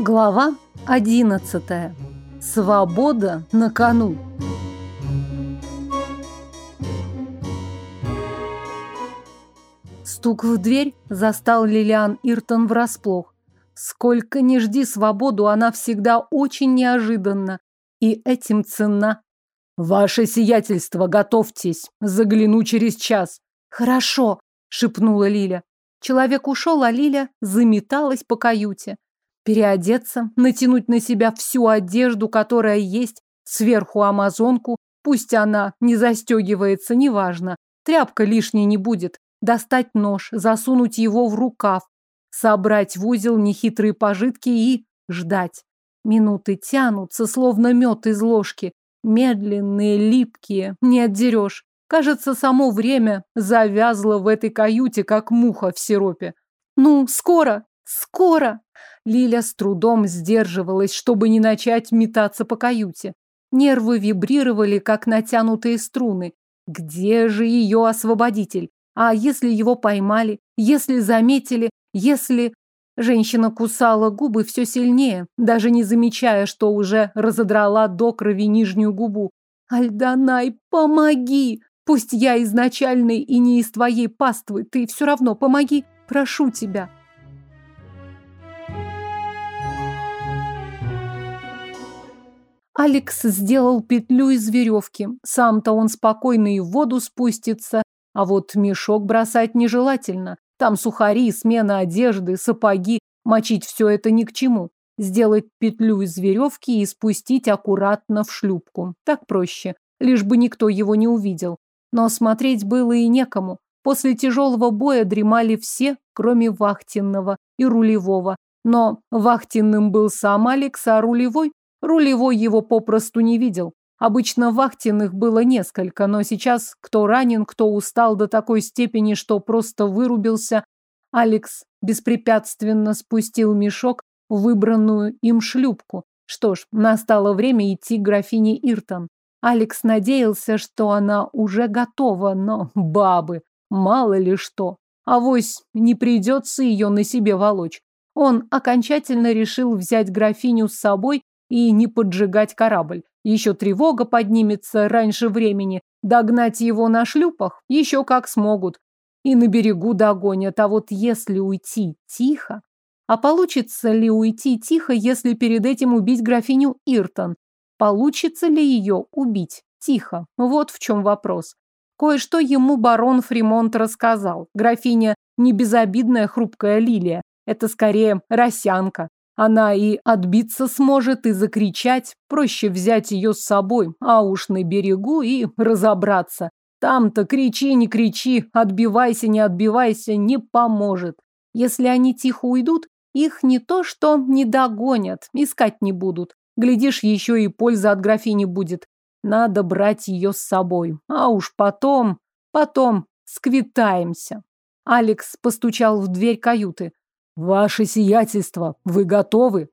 Глава 11. Свобода на кону. Стук в дверь застал Лилиан Иртон врасплох. Сколько не жди свободу, она всегда очень неожиданна. И этим ценна. «Ваше сиятельство, готовьтесь. Загляну через час». «Хорошо», — шепнула Лиля. Человек ушел, а Лиля заметалась по каюте. Переодеться, натянуть на себя всю одежду, которая есть, сверху амазонку, пусть она не застегивается, неважно, тряпка лишней не будет, достать нож, засунуть его в рукав, собрать в узел нехитрые пожитки и ждать. Минуты тянутся, словно мед из ложки, медленные, липкие, не отдерешь. Кажется, само время завязло в этой каюте, как муха в сиропе. Ну, скоро, скоро! Лиля с трудом сдерживалась, чтобы не начать метаться по каюте. Нервы вибрировали, как натянутые струны. Где же ее освободитель? А если его поймали? Если заметили? Если... Женщина кусала губы все сильнее, даже не замечая, что уже разодрала до крови нижнюю губу. «Альданай, помоги! Пусть я изначальный и не из твоей паствы, ты все равно помоги, прошу тебя!» Алекс сделал петлю из веревки. Сам-то он спокойно и в воду спустится, а вот мешок бросать нежелательно. Там сухари, смена одежды, сапоги. Мочить все это ни к чему. Сделать петлю из веревки и спустить аккуратно в шлюпку. Так проще, лишь бы никто его не увидел. Но смотреть было и некому. После тяжелого боя дремали все, кроме вахтенного и рулевого. Но вахтенным был сам Алекс, а рулевой Рулевой его попросту не видел. Обычно вахтенных было несколько, но сейчас кто ранен, кто устал до такой степени, что просто вырубился. Алекс беспрепятственно спустил мешок в выбранную им шлюпку. Что ж, настало время идти к графине Иртон. Алекс надеялся, что она уже готова, но бабы, мало ли что. Авось не придется ее на себе волочь. Он окончательно решил взять графиню с собой и не поджигать корабль. Еще тревога поднимется раньше времени. Догнать его на шлюпах еще как смогут. И на берегу догонят. А вот если уйти тихо... А получится ли уйти тихо, если перед этим убить графиню Иртон? Получится ли ее убить тихо? Вот в чем вопрос. Кое-что ему барон Фримонт рассказал. Графиня не безобидная хрупкая лилия. Это скорее росянка. Она и отбиться сможет, и закричать. Проще взять ее с собой, а уж на берегу и разобраться. Там-то кричи, не кричи, отбивайся, не отбивайся, не поможет. Если они тихо уйдут, их не то что не догонят, искать не будут. Глядишь, еще и польза от графини будет. Надо брать ее с собой. А уж потом, потом сквитаемся. Алекс постучал в дверь каюты. Ваше сиятельство, вы готовы?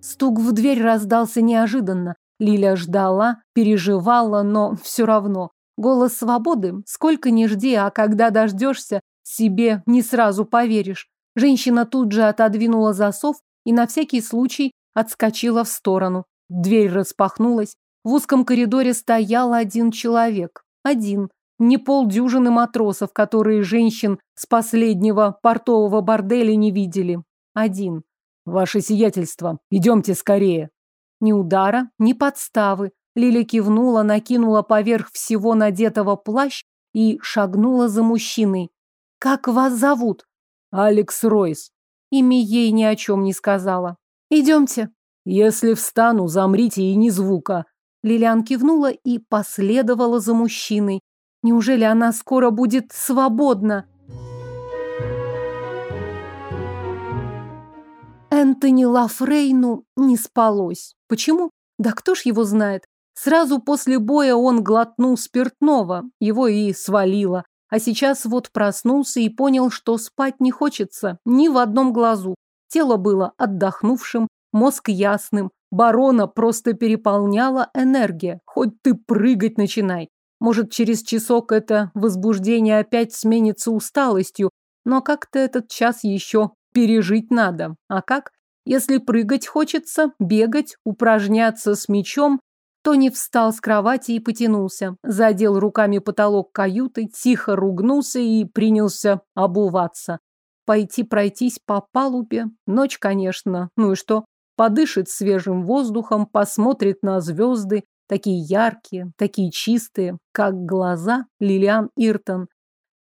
Стук в дверь раздался неожиданно. Лиля ждала, переживала, но все равно. Голос свободы, сколько не жди, а когда дождешься, себе не сразу поверишь. Женщина тут же отодвинула засов и на всякий случай отскочила в сторону. Дверь распахнулась. В узком коридоре стоял один человек. Один. Не полдюжины матросов, которые женщин с последнего портового борделя не видели. Один. Ваше сиятельство, идемте скорее. Ни удара, ни подставы. Лиля кивнула, накинула поверх всего надетого плащ и шагнула за мужчиной. «Как вас зовут?» «Алекс Ройс». Имя ей ни о чем не сказала. «Идемте». «Если встану, замрите и ни звука. Лилиан кивнула и последовала за мужчиной. Неужели она скоро будет свободна? Энтони Лафрейну не спалось. Почему? Да кто ж его знает? Сразу после боя он глотнул спиртного, его и свалило. А сейчас вот проснулся и понял, что спать не хочется ни в одном глазу. Тело было отдохнувшим, мозг ясным, Барона просто переполняла энергия. Хоть ты прыгать начинай. Может, через часок это возбуждение опять сменится усталостью, но как-то этот час еще пережить надо. А как? Если прыгать хочется, бегать, упражняться с мечом, Тони встал с кровати и потянулся, задел руками потолок каюты, тихо ругнулся и принялся обуваться. Пойти пройтись по палубе. Ночь, конечно. Ну и что? Подышит свежим воздухом, посмотрит на звезды, такие яркие, такие чистые, как глаза Лилиан Иртон.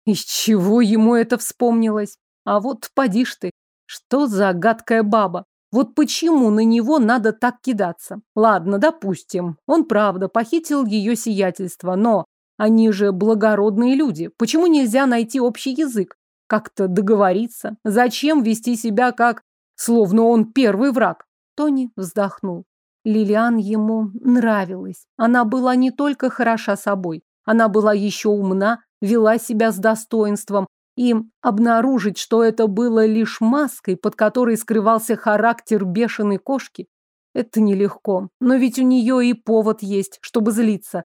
Из чего ему это вспомнилось? А вот поди ты, что за гадкая баба? Вот почему на него надо так кидаться? Ладно, допустим, он правда похитил ее сиятельство, но они же благородные люди. Почему нельзя найти общий язык? Как-то договориться? Зачем вести себя как... Словно он первый враг? Тони вздохнул. Лилиан ему нравилась. Она была не только хороша собой, она была еще умна, вела себя с достоинством, и обнаружить, что это было лишь маской, под которой скрывался характер бешеной кошки, это нелегко. Но ведь у нее и повод есть, чтобы злиться.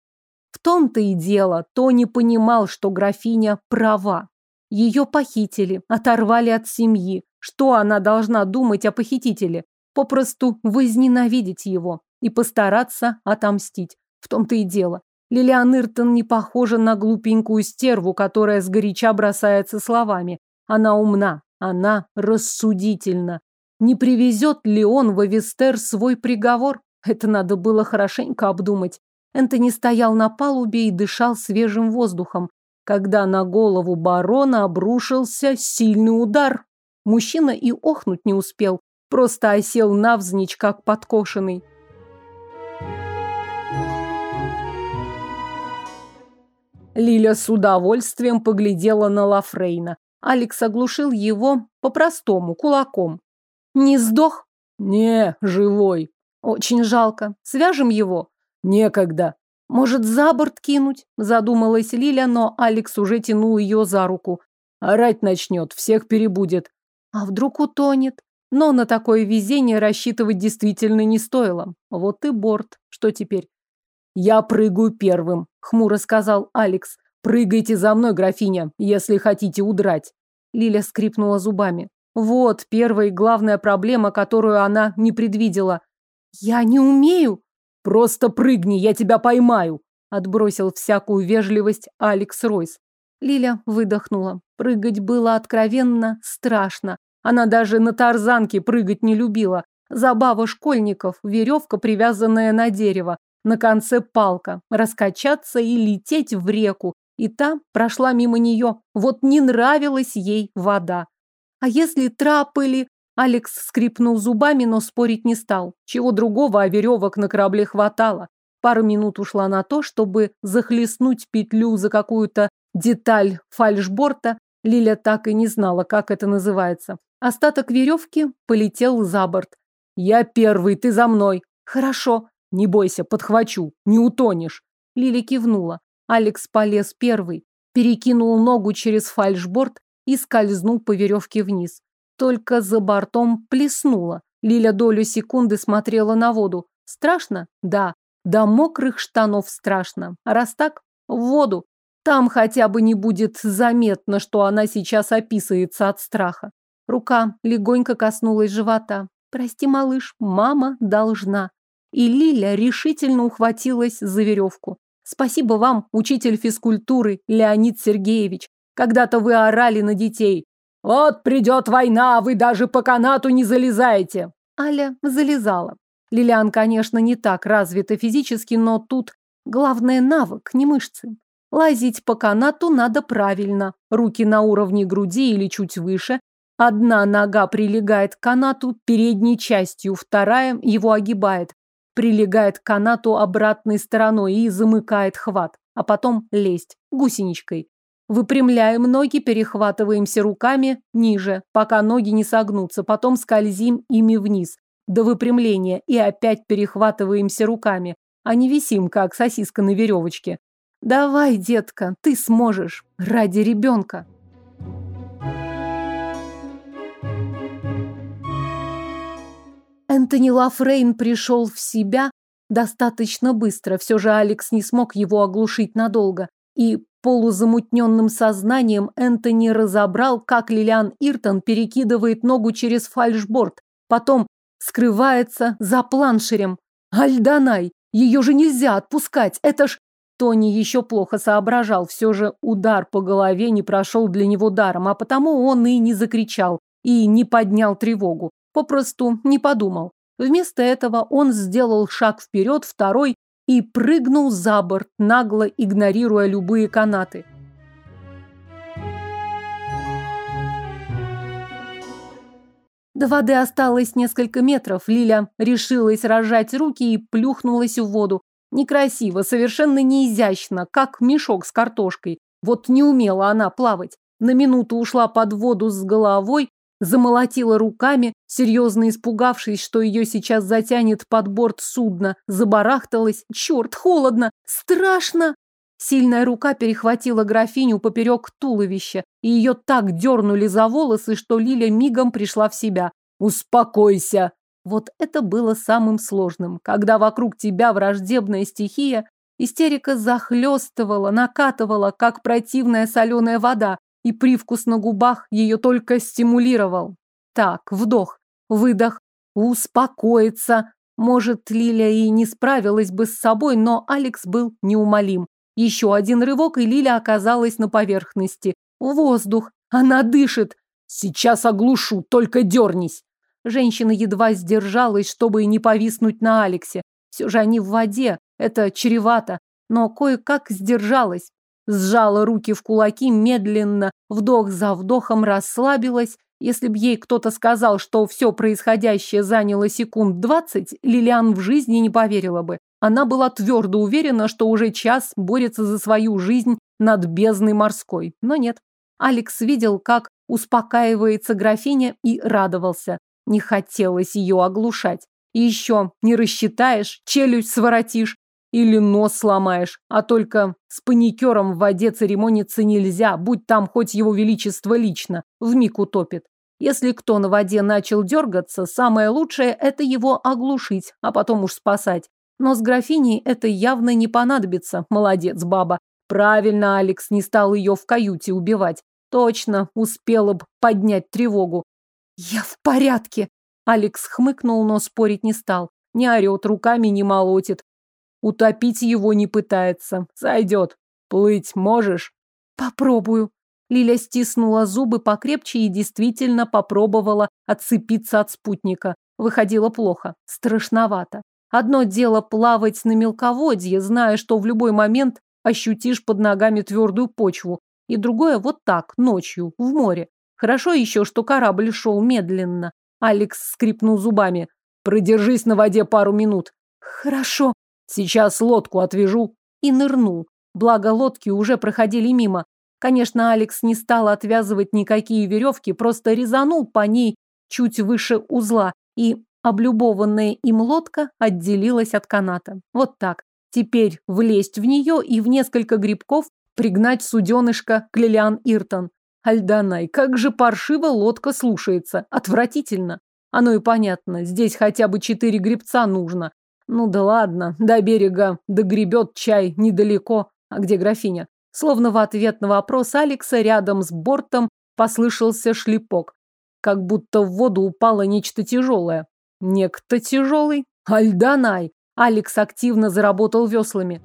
В том-то и дело, Тони понимал, что графиня права. Ее похитили, оторвали от семьи. Что она должна думать о похитителе? Попросту возненавидеть его и постараться отомстить. В том-то и дело. Лилиан Иртон не похожа на глупенькую стерву, которая сгоряча бросается словами. Она умна, она рассудительна. Не привезет ли он в Авестер свой приговор? Это надо было хорошенько обдумать. Энтони стоял на палубе и дышал свежим воздухом, когда на голову барона обрушился сильный удар. Мужчина и охнуть не успел, просто осел навзничь, как подкошенный. Лиля с удовольствием поглядела на Лафрейна. Алекс оглушил его по-простому, кулаком. «Не сдох?» «Не, живой». «Очень жалко. Свяжем его?» «Некогда». «Может, за борт кинуть?» – задумалась Лиля, но Алекс уже тянул ее за руку. «Орать начнет, всех перебудет». «А вдруг утонет?» Но на такое везение рассчитывать действительно не стоило. Вот и борт. Что теперь? «Я прыгаю первым», — хмуро сказал Алекс. «Прыгайте за мной, графиня, если хотите удрать». Лиля скрипнула зубами. Вот первая и главная проблема, которую она не предвидела. «Я не умею». «Просто прыгни, я тебя поймаю», — отбросил всякую вежливость Алекс Ройс. Лиля выдохнула. Прыгать было откровенно страшно. Она даже на тарзанке прыгать не любила. Забава школьников, веревка, привязанная на дерево. На конце палка, раскачаться и лететь в реку. И та прошла мимо нее. Вот не нравилась ей вода. А если трапы Алекс скрипнул зубами, но спорить не стал. Чего другого, а веревок на корабле хватало. Пару минут ушла на то, чтобы захлестнуть петлю за какую-то деталь фальшборта. Лиля так и не знала, как это называется. Остаток веревки полетел за борт. «Я первый, ты за мной». «Хорошо», не бойся, подхвачу, не утонешь. Лили кивнула. Алекс полез первый, перекинул ногу через фальшборд и скользнул по веревке вниз. Только за бортом плеснуло. Лиля долю секунды смотрела на воду. Страшно? Да. До мокрых штанов страшно. А раз так, в воду. Там хотя бы не будет заметно, что она сейчас описывается от страха. Рука легонько коснулась живота. Прости, малыш, мама должна. И Лиля решительно ухватилась за веревку. Спасибо вам, учитель физкультуры Леонид Сергеевич. Когда-то вы орали на детей. Вот придет война, а вы даже по канату не залезаете. Аля залезала. Лилиан, конечно, не так развита физически, но тут главное навык, не мышцы. Лазить по канату надо правильно. Руки на уровне груди или чуть выше. Одна нога прилегает к канату передней частью, вторая его огибает прилегает к канату обратной стороной и замыкает хват, а потом лезть гусеничкой. Выпрямляем ноги, перехватываемся руками ниже, пока ноги не согнутся, потом скользим ими вниз, до выпрямления, и опять перехватываемся руками, а не висим, как сосиска на веревочке. Давай, детка, ты сможешь, ради ребенка. Энтони Лафрейн пришел в себя достаточно быстро. Все же Алекс не смог его оглушить надолго. И полузамутненным сознанием Энтони разобрал, как Лилиан Иртон перекидывает ногу через фальшборд, потом скрывается за планшерем. Альданай! Ее же нельзя отпускать! Это ж... Тони еще плохо соображал, все же удар по голове не прошел для него даром, а потому он и не закричал, и не поднял тревогу, попросту не подумал. Вместо этого он сделал шаг вперед, второй, и прыгнул за борт, нагло игнорируя любые канаты. До воды осталось несколько метров. Лиля решилась разжать руки и плюхнулась в воду. Некрасиво, совершенно неизящно, как мешок с картошкой. Вот не умела она плавать. На минуту ушла под воду с головой, замолотила руками, серьезно испугавшись, что ее сейчас затянет под борт судна, забарахталась. Черт, холодно, страшно! Сильная рука перехватила графиню поперек туловища, и ее так дернули за волосы, что Лиля мигом пришла в себя. «Успокойся!» Вот это было самым сложным. Когда вокруг тебя враждебная стихия, истерика захлестывала, накатывала, как противная соленая вода, и привкус на губах ее только стимулировал. Так, вдох, выдох, успокоиться. Может, Лиля и не справилась бы с собой, но Алекс был неумолим. Еще один рывок, и Лиля оказалась на поверхности. Воздух. Она дышит. Сейчас оглушу, только дернись. Женщина едва сдержалась, чтобы не повиснуть на Алексе. Все же они в воде, это чревато. Но кое-как сдержалась сжала руки в кулаки, медленно, вдох за вдохом расслабилась. Если б ей кто-то сказал, что все происходящее заняло секунд двадцать, Лилиан в жизни не поверила бы. Она была твердо уверена, что уже час борется за свою жизнь над бездной морской. Но нет. Алекс видел, как успокаивается графиня и радовался. Не хотелось ее оглушать. И еще не рассчитаешь, челюсть своротишь, или нос сломаешь, а только с паникером в воде церемониться нельзя, будь там хоть его величество лично, вмиг утопит. Если кто на воде начал дергаться, самое лучшее – это его оглушить, а потом уж спасать. Но с графиней это явно не понадобится, молодец баба. Правильно Алекс не стал ее в каюте убивать. Точно, успела бы поднять тревогу. «Я в порядке!» Алекс хмыкнул, но спорить не стал. Не орет, руками не молотит, Утопить его не пытается. Сойдет. Плыть можешь? Попробую. Лиля стиснула зубы покрепче и действительно попробовала отцепиться от спутника. Выходило плохо, страшновато. Одно дело плавать на мелководье, зная, что в любой момент ощутишь под ногами твердую почву, и другое вот так, ночью, в море. Хорошо еще, что корабль шел медленно. Алекс скрипнул зубами. «Продержись на воде пару минут». «Хорошо», Сейчас лодку отвяжу. И нырнул. Благо лодки уже проходили мимо. Конечно, Алекс не стал отвязывать никакие веревки, просто резанул по ней чуть выше узла, и облюбованная им лодка отделилась от каната. Вот так. Теперь влезть в нее и в несколько грибков пригнать суденышко к Лилиан Иртон. Альданай, как же паршиво лодка слушается. Отвратительно. Оно и понятно, здесь хотя бы четыре грибца нужно. Ну да ладно, до берега догребет чай недалеко. А где графиня? Словно в ответ на вопрос Алекса рядом с бортом послышался шлепок. Как будто в воду упало нечто тяжелое. Некто тяжелый? Альданай! Алекс активно заработал веслами.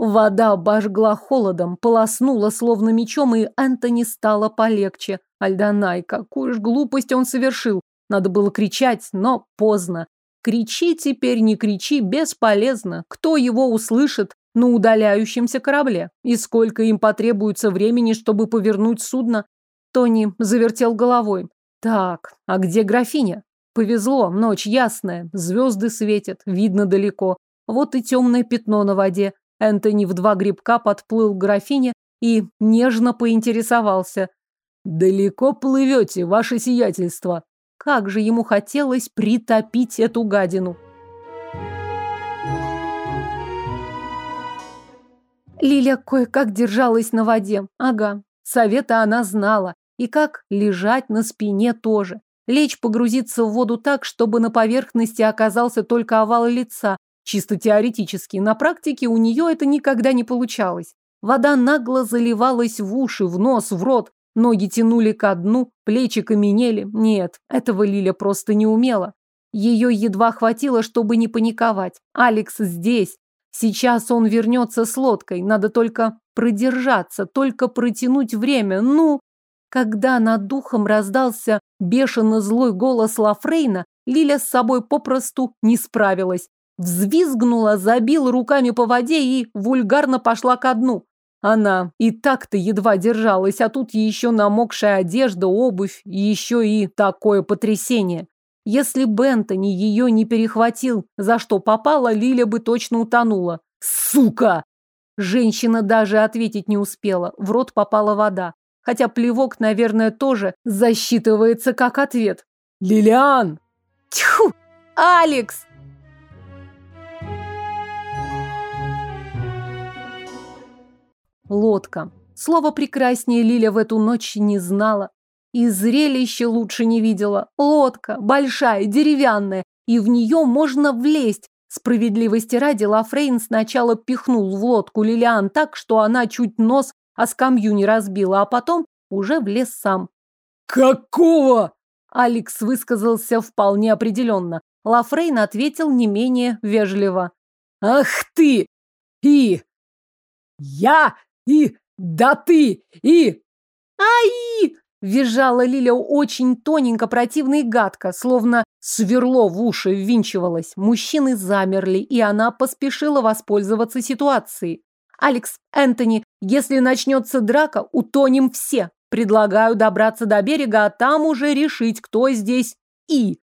Вода обожгла холодом, полоснула словно мечом, и Энтони стало полегче. Альданай, какую ж глупость он совершил. Надо было кричать, но поздно. Кричи теперь, не кричи, бесполезно. Кто его услышит на удаляющемся корабле? И сколько им потребуется времени, чтобы повернуть судно? Тони завертел головой. Так, а где графиня? Повезло, ночь ясная, звезды светят, видно далеко. Вот и темное пятно на воде. Энтони в два грибка подплыл к графине и нежно поинтересовался. «Далеко плывете, ваше сиятельство!» Как же ему хотелось притопить эту гадину! Лиля кое-как держалась на воде. Ага, совета она знала. И как лежать на спине тоже. Лечь погрузиться в воду так, чтобы на поверхности оказался только овал лица. Чисто теоретически. На практике у нее это никогда не получалось. Вода нагло заливалась в уши, в нос, в рот. Ноги тянули ко дну, плечи каменели. Нет, этого Лиля просто не умела. Ее едва хватило, чтобы не паниковать. Алекс здесь. Сейчас он вернется с лодкой. Надо только продержаться, только протянуть время. Ну, когда над духом раздался бешено злой голос Лафрейна, Лиля с собой попросту не справилась. Взвизгнула, забила руками по воде и вульгарно пошла ко дну. Она и так-то едва держалась, а тут еще намокшая одежда, обувь, еще и такое потрясение. Если Бентони ее не перехватил, за что попала, Лиля бы точно утонула. Сука! Женщина даже ответить не успела, в рот попала вода. Хотя плевок, наверное, тоже засчитывается как ответ. «Лилиан!» «Тьфу! Алекс!» Лодка. Слово прекраснее Лиля в эту ночь не знала. И зрелище лучше не видела. Лодка, большая, деревянная, и в нее можно влезть. Справедливости ради Лафрейн сначала пихнул в лодку Лилиан так, что она чуть нос о скамью не разбила, а потом уже влез сам. «Какого?» Алекс высказался вполне определенно. Лафрейн ответил не менее вежливо. «Ах ты! И! Я! И! Да ты! И! Ай!» Визжала Лиля очень тоненько, противно и гадко, словно сверло в уши ввинчивалось. Мужчины замерли, и она поспешила воспользоваться ситуацией. Алекс, Энтони, если начнется драка, утонем все. Предлагаю добраться до берега, а там уже решить, кто здесь и.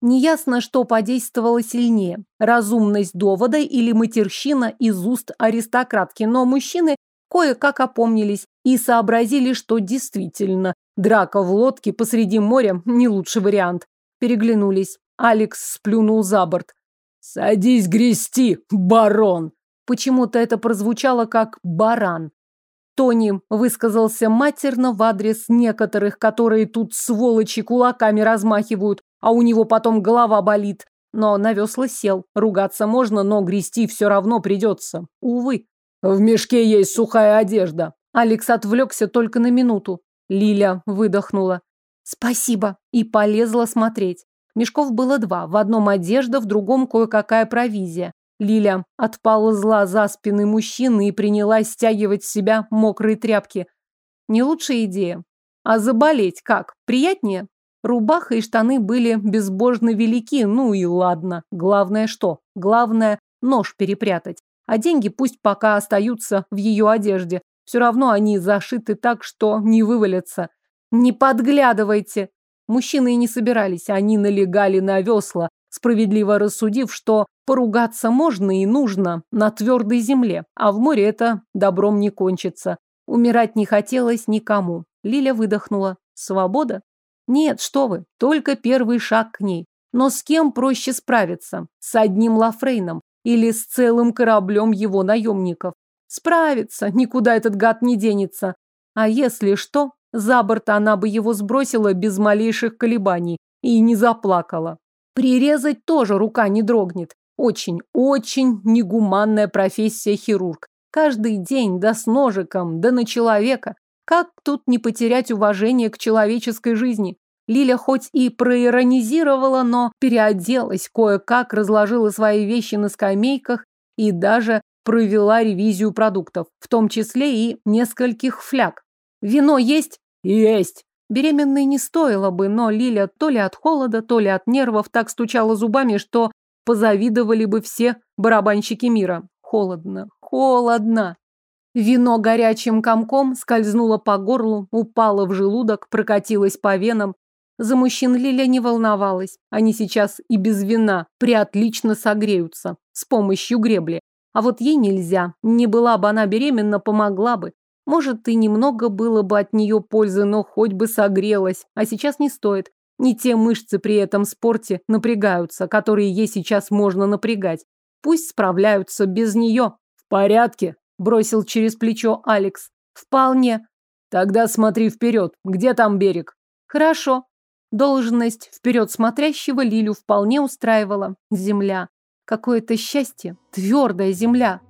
Неясно, что подействовало сильнее. Разумность довода или матерщина из уст аристократки, но мужчины кое-как опомнились и сообразили, что действительно драка в лодке посреди моря не лучший вариант. Переглянулись. Алекс сплюнул за борт. «Садись грести, барон!» Почему-то это прозвучало как «баран». Тони высказался матерно в адрес некоторых, которые тут сволочи кулаками размахивают, а у него потом голова болит. Но на весла сел. Ругаться можно, но грести все равно придется. Увы. В мешке есть сухая одежда. Алекс отвлекся только на минуту. Лиля выдохнула. Спасибо. И полезла смотреть. Мешков было два. В одном одежда, в другом кое-какая провизия. Лиля отползла за спины мужчины и принялась стягивать с себя мокрые тряпки. Не лучшая идея. А заболеть как? Приятнее? Рубаха и штаны были безбожно велики, ну и ладно. Главное что? Главное нож перепрятать. А деньги пусть пока остаются в ее одежде. Все равно они зашиты так, что не вывалятся. Не подглядывайте. Мужчины и не собирались, они налегали на весла, справедливо рассудив, что поругаться можно и нужно на твердой земле, а в море это добром не кончится. Умирать не хотелось никому. Лиля выдохнула. Свобода? Нет, что вы, только первый шаг к ней. Но с кем проще справиться? С одним Лафрейном или с целым кораблем его наемников? Справиться, никуда этот гад не денется. А если что, за борт она бы его сбросила без малейших колебаний и не заплакала. Прирезать тоже рука не дрогнет. Очень, очень негуманная профессия хирург. Каждый день, да с ножиком, да на человека. Как тут не потерять уважение к человеческой жизни? Лиля хоть и проиронизировала, но переоделась, кое-как разложила свои вещи на скамейках и даже провела ревизию продуктов, в том числе и нескольких фляг. Вино есть? Есть. Беременной не стоило бы, но Лиля то ли от холода, то ли от нервов так стучала зубами, что позавидовали бы все барабанщики мира. Холодно, холодно. Вино горячим комком скользнуло по горлу, упало в желудок, прокатилось по венам. За мужчин Лиля не волновалась. Они сейчас и без вина приотлично согреются с помощью гребли. А вот ей нельзя. Не была бы она беременна, помогла бы. Может, и немного было бы от нее пользы, но хоть бы согрелась. А сейчас не стоит. Не те мышцы при этом спорте напрягаются, которые ей сейчас можно напрягать. Пусть справляются без нее. В порядке, бросил через плечо Алекс. Вполне. Тогда смотри вперед. Где там берег? Хорошо. Должность вперед смотрящего Лилю вполне устраивала. Земля. Какое-то счастье. Твердая земля.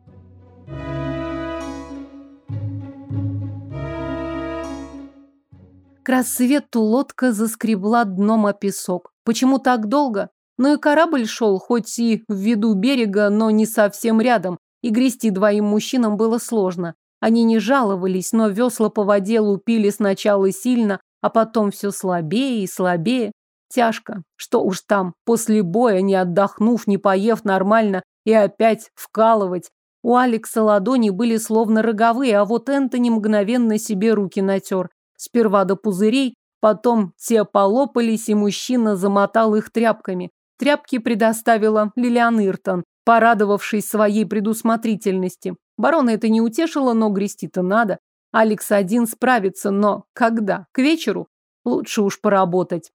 К рассвету лодка заскребла дном о песок. Почему так долго? Ну и корабль шел, хоть и в виду берега, но не совсем рядом, и грести двоим мужчинам было сложно. Они не жаловались, но весла по воде лупили сначала сильно, а потом все слабее и слабее. Тяжко. Что уж там, после боя, не отдохнув, не поев нормально, и опять вкалывать. У Алекса ладони были словно роговые, а вот Энтони мгновенно себе руки натер. Сперва до пузырей, потом те полопались, и мужчина замотал их тряпками. Тряпки предоставила Лилиан Иртон, порадовавшись своей предусмотрительности. Барона это не утешило, но грести-то надо. Алекс один справится, но когда? К вечеру? Лучше уж поработать.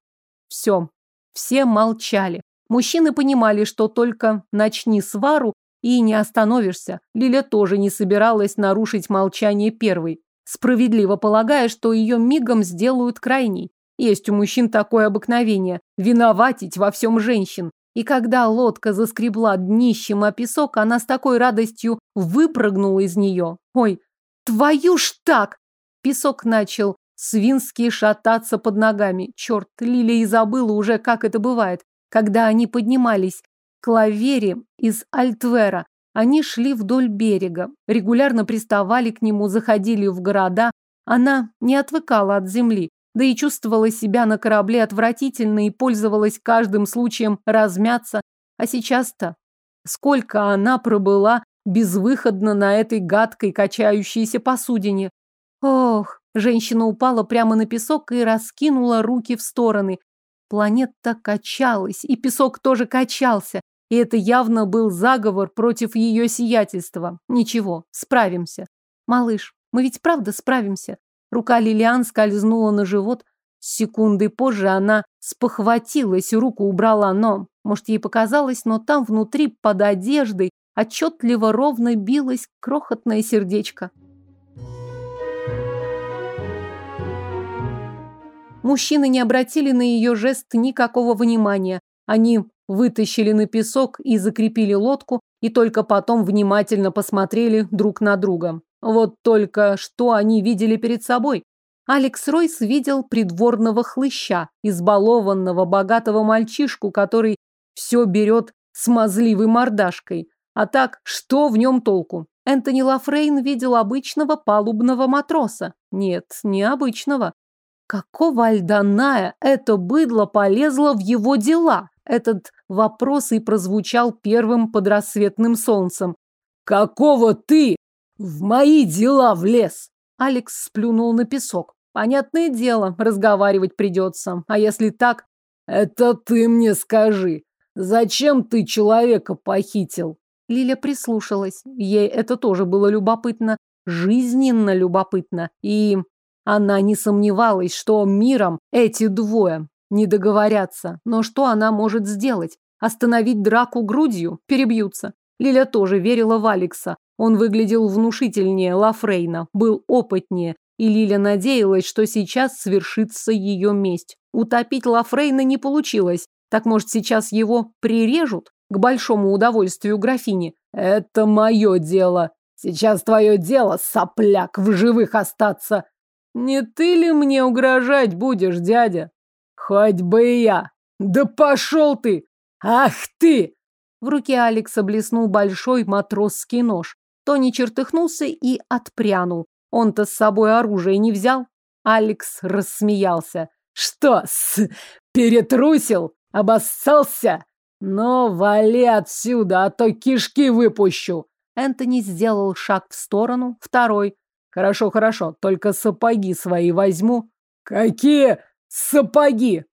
Все. Все молчали. Мужчины понимали, что только начни свару и не остановишься. Лиля тоже не собиралась нарушить молчание первой справедливо полагая, что ее мигом сделают крайней. Есть у мужчин такое обыкновение – виноватить во всем женщин. И когда лодка заскребла днищем о песок, она с такой радостью выпрыгнула из нее. Ой, твою ж так! Песок начал свински шататься под ногами. Черт, Лилия и забыла уже, как это бывает, когда они поднимались к лавере из Альтвера. Они шли вдоль берега, регулярно приставали к нему, заходили в города. Она не отвыкала от земли, да и чувствовала себя на корабле отвратительно и пользовалась каждым случаем размяться. А сейчас-то сколько она пробыла безвыходно на этой гадкой качающейся посудине. Ох, женщина упала прямо на песок и раскинула руки в стороны. Планета качалась, и песок тоже качался. И это явно был заговор против ее сиятельства. Ничего, справимся. Малыш, мы ведь правда справимся. Рука Лилиан скользнула на живот. Секунды позже она спохватилась, руку убрала, но, может, ей показалось, но там внутри, под одеждой, отчетливо ровно билось крохотное сердечко. Мужчины не обратили на ее жест никакого внимания. Они вытащили на песок и закрепили лодку, и только потом внимательно посмотрели друг на друга. Вот только что они видели перед собой. Алекс Ройс видел придворного хлыща, избалованного богатого мальчишку, который все берет смазливой мордашкой. А так, что в нем толку? Энтони Лафрейн видел обычного палубного матроса. Нет, не обычного. Какого альданая это быдло полезло в его дела? Этот вопрос и прозвучал первым под рассветным солнцем. «Какого ты в мои дела влез?» Алекс сплюнул на песок. «Понятное дело, разговаривать придется. А если так...» «Это ты мне скажи. Зачем ты человека похитил?» Лиля прислушалась. Ей это тоже было любопытно. Жизненно любопытно. И она не сомневалась, что миром эти двое не договорятся. Но что она может сделать? Остановить драку грудью? Перебьются. Лиля тоже верила в Алекса. Он выглядел внушительнее Лафрейна, был опытнее, и Лиля надеялась, что сейчас свершится ее месть. Утопить Лафрейна не получилось. Так, может, сейчас его прирежут? К большому удовольствию графини. Это мое дело. Сейчас твое дело, сопляк, в живых остаться. Не ты ли мне угрожать будешь, дядя? Хоть бы и я. Да пошел ты! Ах ты! В руке Алекса блеснул большой матросский нож. Тони чертыхнулся и отпрянул. Он-то с собой оружие не взял. Алекс рассмеялся. Что, с... перетрусил? Обоссался? Но вали отсюда, а то кишки выпущу. Энтони сделал шаг в сторону, второй. Хорошо, хорошо, только сапоги свои возьму. Какие Сапоги!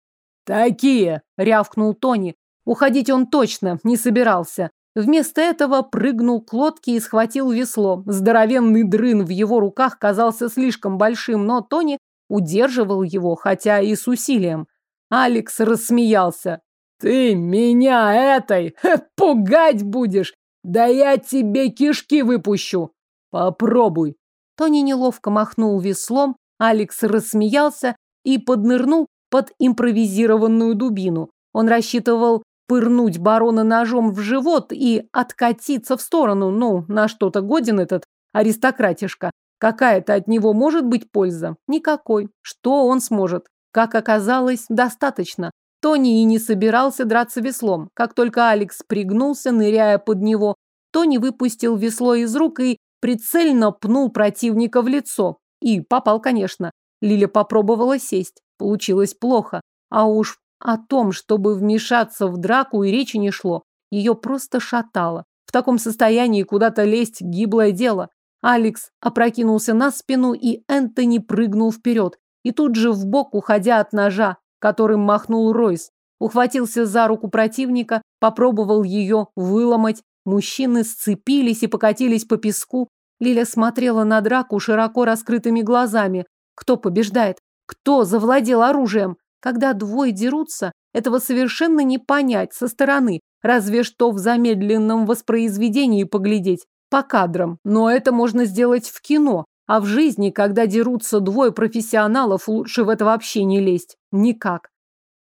Такие! Рявкнул Тони. Уходить он точно не собирался. Вместо этого прыгнул к лодке и схватил весло. Здоровенный дрын в его руках казался слишком большим, но Тони удерживал его, хотя и с усилием. Алекс рассмеялся. «Ты меня этой пугать будешь? Да я тебе кишки выпущу!» «Попробуй!» Тони неловко махнул веслом, Алекс рассмеялся и поднырнул под импровизированную дубину. Он рассчитывал пырнуть барона ножом в живот и откатиться в сторону. Ну, на что-то годен этот аристократишка. Какая-то от него может быть польза? Никакой. Что он сможет? Как оказалось, достаточно. Тони и не собирался драться веслом. Как только Алекс пригнулся, ныряя под него, Тони выпустил весло из рук и прицельно пнул противника в лицо. И попал, конечно. Лиля попробовала сесть. Получилось плохо. А уж о том, чтобы вмешаться в драку, и речи не шло. Ее просто шатало. В таком состоянии куда-то лезть – гиблое дело. Алекс опрокинулся на спину, и Энтони прыгнул вперед. И тут же в бок, уходя от ножа, которым махнул Ройс. Ухватился за руку противника, попробовал ее выломать. Мужчины сцепились и покатились по песку. Лиля смотрела на драку широко раскрытыми глазами. Кто побеждает? Кто завладел оружием? Когда двое дерутся, этого совершенно не понять со стороны, разве что в замедленном воспроизведении поглядеть по кадрам. Но это можно сделать в кино, а в жизни, когда дерутся двое профессионалов, лучше в это вообще не лезть. Никак.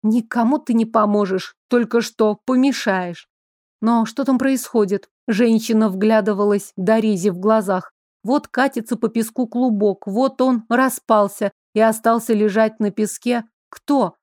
Никому ты не поможешь, только что помешаешь. Но что там происходит? Женщина вглядывалась до рези в глазах. Вот катится по песку клубок, вот он распался и остался лежать на песке. Кто?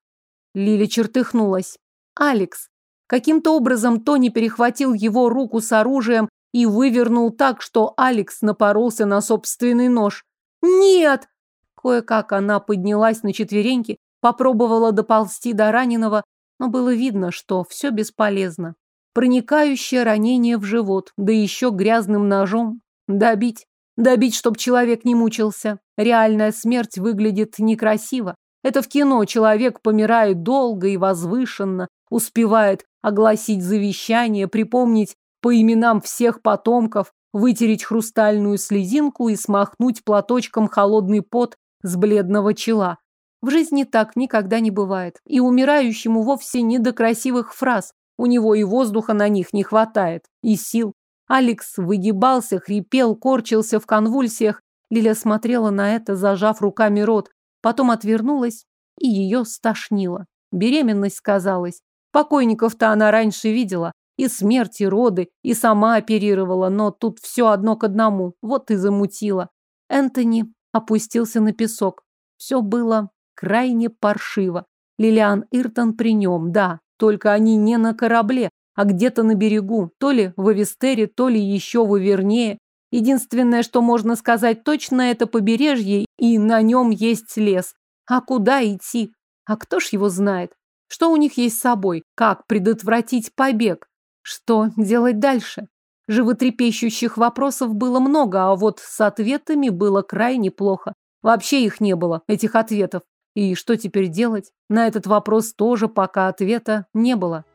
Лили чертыхнулась. Алекс. Каким-то образом Тони перехватил его руку с оружием и вывернул так, что Алекс напоролся на собственный нож. «Нет!» Кое-как она поднялась на четвереньки, попробовала доползти до раненого, но было видно, что все бесполезно. Проникающее ранение в живот, да еще грязным ножом. Добить. Добить, чтоб человек не мучился. Реальная смерть выглядит некрасиво. Это в кино человек помирает долго и возвышенно, успевает огласить завещание, припомнить по именам всех потомков, вытереть хрустальную слезинку и смахнуть платочком холодный пот с бледного чела. В жизни так никогда не бывает. И умирающему вовсе не до красивых фраз. У него и воздуха на них не хватает, и сил. Алекс выгибался, хрипел, корчился в конвульсиях. Лиля смотрела на это, зажав руками рот. Потом отвернулась, и ее стошнило. Беременность сказалась. Покойников-то она раньше видела. И смерть, и роды, и сама оперировала, но тут все одно к одному. Вот и замутила. Энтони опустился на песок. Все было крайне паршиво. Лилиан Иртон при нем, да, только они не на корабле, а где-то на берегу, то ли в Авестере, то ли еще в Ивернее. Единственное, что можно сказать точно, это побережье, и на нем есть лес. А куда идти? А кто ж его знает? Что у них есть с собой? Как предотвратить побег? Что делать дальше? Животрепещущих вопросов было много, а вот с ответами было крайне плохо. Вообще их не было, этих ответов. И что теперь делать? На этот вопрос тоже пока ответа не было.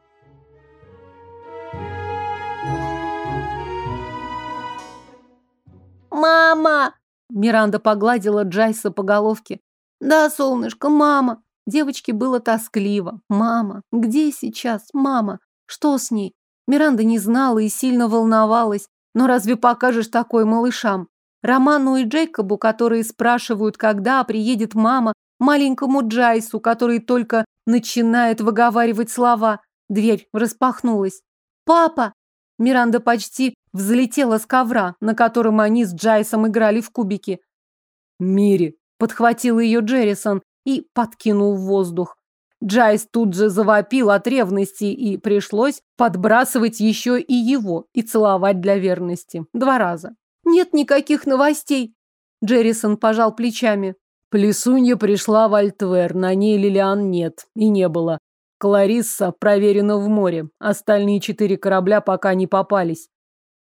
«Мама!» Миранда погладила Джайса по головке. «Да, солнышко, мама!» Девочке было тоскливо. «Мама! Где сейчас мама? Что с ней? Миранда не знала и сильно волновалась. Но разве покажешь такой малышам? Роману и Джейкобу, которые спрашивают, когда приедет мама, маленькому Джайсу, который только начинает выговаривать слова. Дверь распахнулась. «Папа!» Миранда почти взлетела с ковра, на котором они с Джайсом играли в кубики. «Мири!» – подхватил ее Джеррисон и подкинул в воздух. Джайс тут же завопил от ревности, и пришлось подбрасывать еще и его, и целовать для верности. Два раза. «Нет никаких новостей!» Джеррисон пожал плечами. Плясунья пришла в Альтвер, на ней Лилиан нет, и не было. Кларисса проверена в море, остальные четыре корабля пока не попались.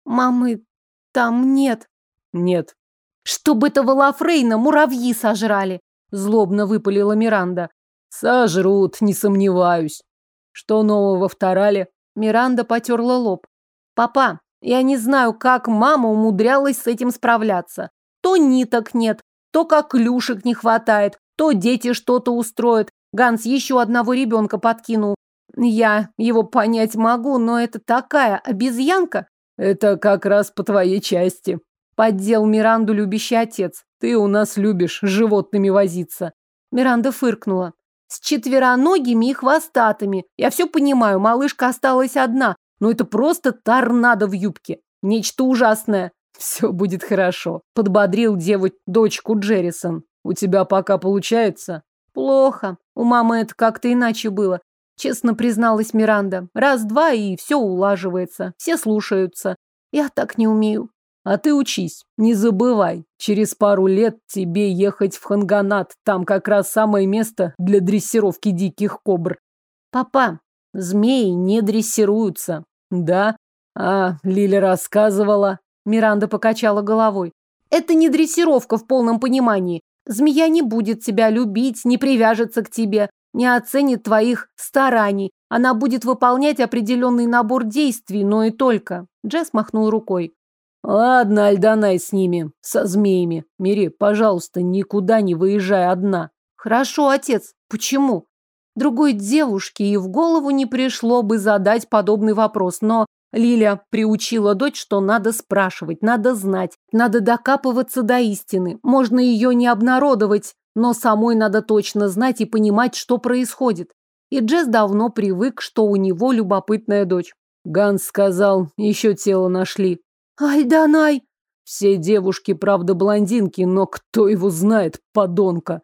«Мамы там нет?» «Нет». «Чтобы этого Лафрейна муравьи сожрали!» Злобно выпалила Миранда. Сожрут, не сомневаюсь. Что нового в Тарале? Миранда потерла лоб. Папа, я не знаю, как мама умудрялась с этим справляться. То ниток нет, то как клюшек не хватает, то дети что-то устроят. Ганс еще одного ребенка подкинул. Я его понять могу, но это такая обезьянка. Это как раз по твоей части. Поддел Миранду любящий отец. Ты у нас любишь с животными возиться. Миранда фыркнула. С четвероногими и хвостатыми. Я все понимаю, малышка осталась одна, но это просто торнадо в юбке. Нечто ужасное. Все будет хорошо. Подбодрил деву дочку Джеррисон. У тебя пока получается? Плохо. У мамы это как-то иначе было. Честно призналась Миранда. Раз-два и все улаживается. Все слушаются. Я так не умею. А ты учись, не забывай. Через пару лет тебе ехать в Ханганат. Там как раз самое место для дрессировки диких кобр. Папа, змеи не дрессируются. Да? А, Лиля рассказывала. Миранда покачала головой. Это не дрессировка в полном понимании. Змея не будет тебя любить, не привяжется к тебе, не оценит твоих стараний. Она будет выполнять определенный набор действий, но и только. Джесс махнул рукой. Ладно, Альданай с ними, со змеями. Мири, пожалуйста, никуда не выезжай одна. Хорошо, отец. Почему? Другой девушке и в голову не пришло бы задать подобный вопрос, но Лиля приучила дочь, что надо спрашивать, надо знать, надо докапываться до истины. Можно ее не обнародовать, но самой надо точно знать и понимать, что происходит. И Джесс давно привык, что у него любопытная дочь. Ганс сказал, еще тело нашли. Альданай! Все девушки, правда, блондинки, но кто его знает, подонка.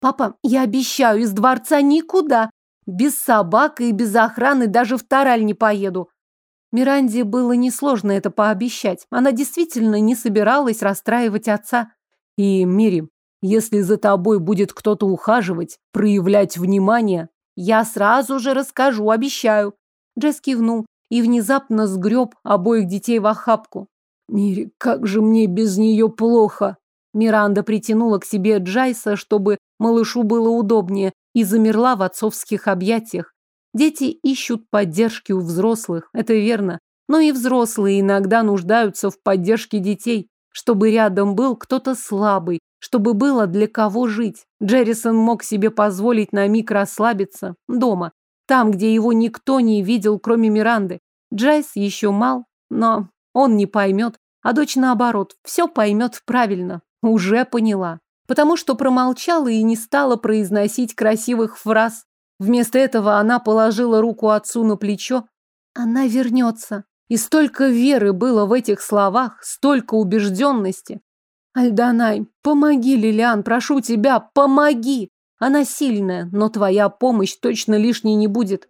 Папа, я обещаю, из дворца никуда. Без собак и без охраны даже в Тараль не поеду. Миранде было несложно это пообещать. Она действительно не собиралась расстраивать отца. И, Мири, если за тобой будет кто-то ухаживать, проявлять внимание... Я сразу же расскажу, обещаю. Джесс кивнул и внезапно сгреб обоих детей в охапку. Мири, как же мне без нее плохо. Миранда притянула к себе Джайса, чтобы малышу было удобнее, и замерла в отцовских объятиях. Дети ищут поддержки у взрослых, это верно. Но и взрослые иногда нуждаются в поддержке детей, чтобы рядом был кто-то слабый, чтобы было для кого жить. Джеррисон мог себе позволить на миг расслабиться дома, там, где его никто не видел, кроме Миранды. Джайс еще мал, но он не поймет, а дочь наоборот, все поймет правильно. Уже поняла. Потому что промолчала и не стала произносить красивых фраз. Вместо этого она положила руку отцу на плечо. Она вернется. И столько веры было в этих словах, столько убежденности. Альдонай, помоги, Лилиан, прошу тебя, помоги. Она сильная, но твоя помощь точно лишней не будет.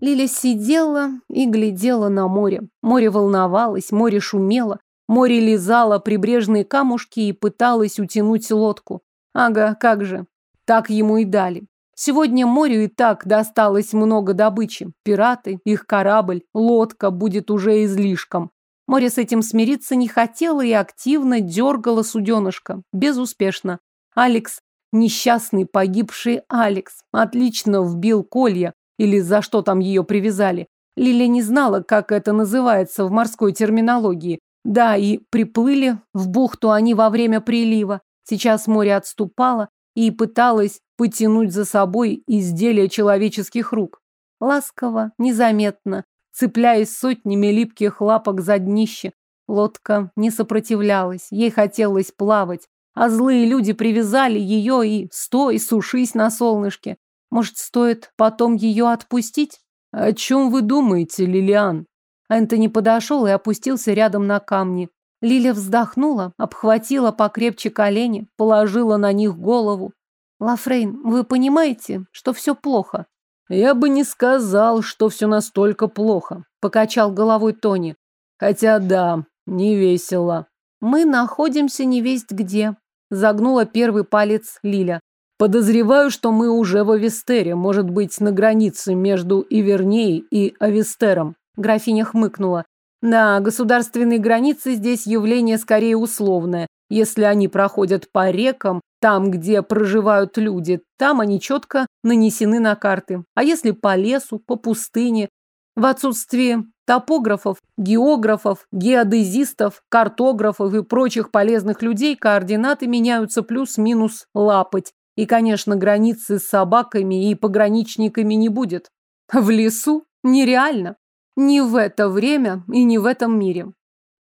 Лиля сидела и глядела на море. Море волновалось, море шумело, море лизало прибрежные камушки и пыталось утянуть лодку. Ага, как же. Так ему и дали. Сегодня морю и так досталось много добычи. Пираты, их корабль, лодка будет уже излишком. Море с этим смириться не хотело и активно дергало суденышко. Безуспешно. Алекс, несчастный погибший Алекс, отлично вбил колья, или за что там ее привязали. Лиля не знала, как это называется в морской терминологии. Да, и приплыли в бухту они во время прилива. Сейчас море отступало, и пыталась потянуть за собой изделия человеческих рук. Ласково, незаметно, цепляясь сотнями липких лапок за днище. Лодка не сопротивлялась, ей хотелось плавать, а злые люди привязали ее и стой, сушись на солнышке. Может, стоит потом ее отпустить? О чем вы думаете, Лилиан? Энтони подошел и опустился рядом на камни. Лиля вздохнула, обхватила покрепче колени, положила на них голову. Лафрейн, вы понимаете, что все плохо? Я бы не сказал, что все настолько плохо, покачал головой Тони. Хотя да, не весело. Мы находимся не весть где, загнула первый палец Лиля. Подозреваю, что мы уже в Авестере, может быть, на границе между Ивернеей и Авестером. Графиня хмыкнула. Да, государственные границы здесь явление скорее условное. Если они проходят по рекам, там, где проживают люди, там они четко нанесены на карты. А если по лесу, по пустыне, в отсутствии топографов, географов, геодезистов, картографов и прочих полезных людей координаты меняются плюс-минус лапать. И, конечно, границы с собаками и пограничниками не будет. В лесу нереально. Не в это время и не в этом мире.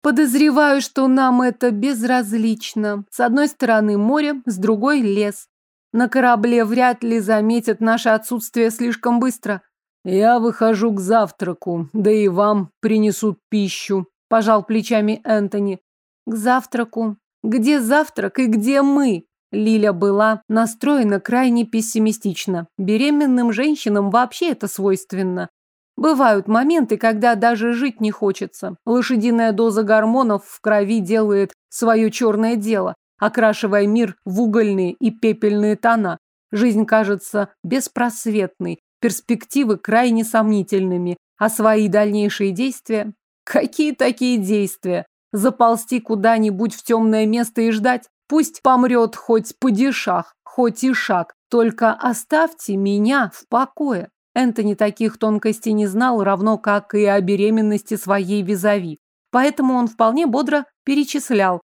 Подозреваю, что нам это безразлично. С одной стороны море, с другой лес. На корабле вряд ли заметят наше отсутствие слишком быстро. Я выхожу к завтраку, да и вам принесут пищу, пожал плечами Энтони. К завтраку. Где завтрак и где мы? Лиля была настроена крайне пессимистично. Беременным женщинам вообще это свойственно. Бывают моменты, когда даже жить не хочется. Лошадиная доза гормонов в крови делает свое черное дело, окрашивая мир в угольные и пепельные тона. Жизнь кажется беспросветной, перспективы крайне сомнительными, а свои дальнейшие действия... Какие такие действия? Заползти куда-нибудь в темное место и ждать? Пусть помрет хоть падишах, хоть и шаг, только оставьте меня в покое. Энтони таких тонкостей не знал, равно как и о беременности своей визави. Поэтому он вполне бодро перечислял.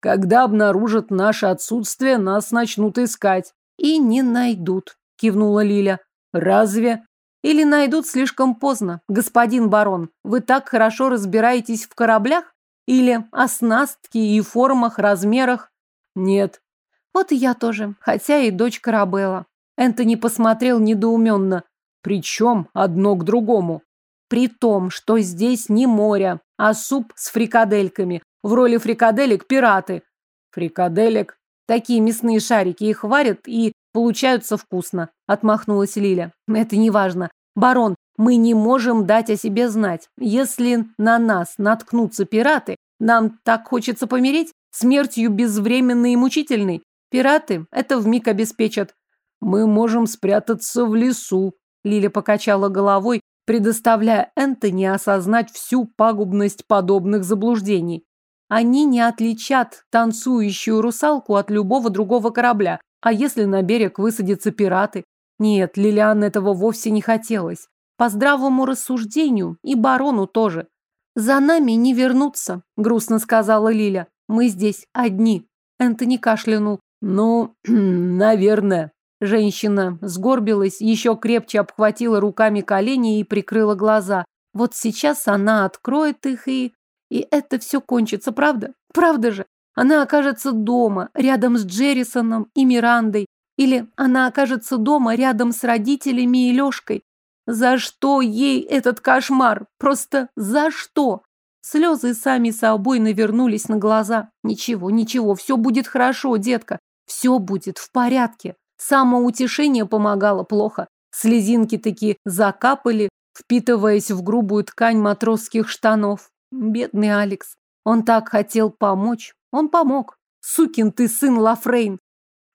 Когда обнаружат наше отсутствие, нас начнут искать. И не найдут, кивнула Лиля. Разве? Или найдут слишком поздно, господин барон. Вы так хорошо разбираетесь в кораблях? Или оснастке и формах, размерах? Нет. Вот и я тоже, хотя и дочь Карабелла. Энтони посмотрел недоуменно. Причем одно к другому. При том, что здесь не море, а суп с фрикадельками. В роли фрикаделек пираты. Фрикаделек? Такие мясные шарики их варят и получаются вкусно. Отмахнулась Лиля. Это не важно. Барон, мы не можем дать о себе знать. Если на нас наткнутся пираты, нам так хочется помереть? Смертью безвременной и мучительной? Пираты это вмиг обеспечат. Мы можем спрятаться в лесу, Лиля покачала головой, предоставляя Энтони осознать всю пагубность подобных заблуждений. Они не отличат танцующую русалку от любого другого корабля. А если на берег высадятся пираты? Нет, Лилиан этого вовсе не хотелось. По здравому рассуждению и барону тоже. «За нами не вернуться», — грустно сказала Лиля. «Мы здесь одни». Энтони кашлянул. «Ну, наверное». Женщина сгорбилась, еще крепче обхватила руками колени и прикрыла глаза. Вот сейчас она откроет их и... И это все кончится, правда? Правда же? Она окажется дома, рядом с Джеррисоном и Мирандой. Или она окажется дома рядом с родителями и Лешкой. За что ей этот кошмар? Просто за что? Слезы сами собой навернулись на глаза. Ничего, ничего, все будет хорошо, детка. Все будет в порядке. Самоутешение помогало плохо. Слезинки такие закапали, впитываясь в грубую ткань матросских штанов. Бедный Алекс. Он так хотел помочь. Он помог. Сукин ты сын Лафрейн.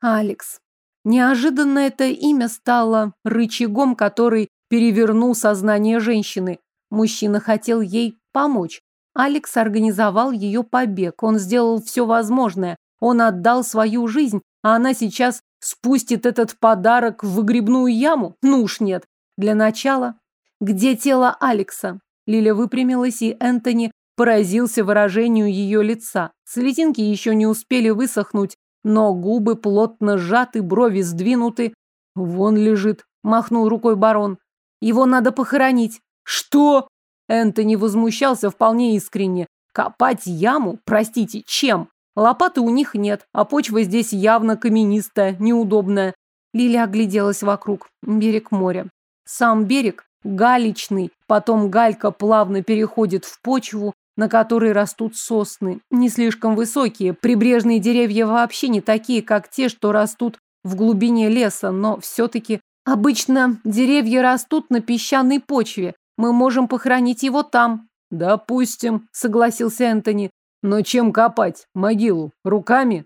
Алекс. Неожиданно это имя стало рычагом, который перевернул сознание женщины. Мужчина хотел ей помочь. Алекс организовал ее побег. Он сделал все возможное. Он отдал свою жизнь, а она сейчас Спустит этот подарок в выгребную яму? Ну уж нет. Для начала, где тело Алекса? Лиля выпрямилась, и Энтони поразился выражению ее лица. Слезинки еще не успели высохнуть, но губы плотно сжаты, брови сдвинуты. Вон лежит, махнул рукой барон. Его надо похоронить. Что? Энтони возмущался вполне искренне. Копать яму? Простите, чем? Лопаты у них нет, а почва здесь явно каменистая, неудобная. Лиля огляделась вокруг. Берег моря. Сам берег галечный, потом галька плавно переходит в почву, на которой растут сосны. Не слишком высокие, прибрежные деревья вообще не такие, как те, что растут в глубине леса, но все-таки обычно деревья растут на песчаной почве. Мы можем похоронить его там. Допустим, согласился Энтони. Но чем копать? Могилу? Руками?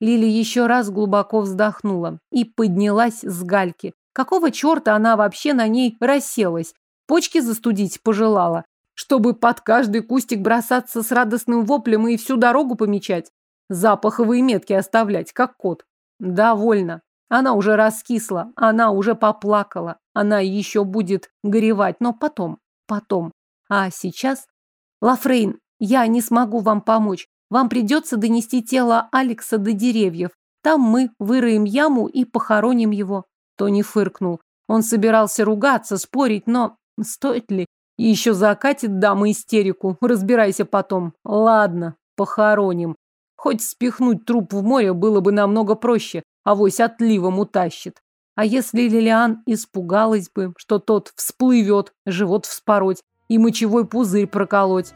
Лили еще раз глубоко вздохнула и поднялась с гальки. Какого черта она вообще на ней расселась? Почки застудить пожелала, чтобы под каждый кустик бросаться с радостным воплем и всю дорогу помечать. Запаховые метки оставлять, как кот. Довольно. Она уже раскисла, она уже поплакала, она еще будет горевать, но потом, потом. А сейчас... Лафрейн, я не смогу вам помочь. Вам придется донести тело Алекса до деревьев. Там мы выроем яму и похороним его. Тони фыркнул. Он собирался ругаться, спорить, но стоит ли? Еще закатит дама истерику. Разбирайся потом. Ладно, похороним. Хоть спихнуть труп в море было бы намного проще, а вось отливом утащит. А если Лилиан испугалась бы, что тот всплывет, живот вспороть и мочевой пузырь проколоть?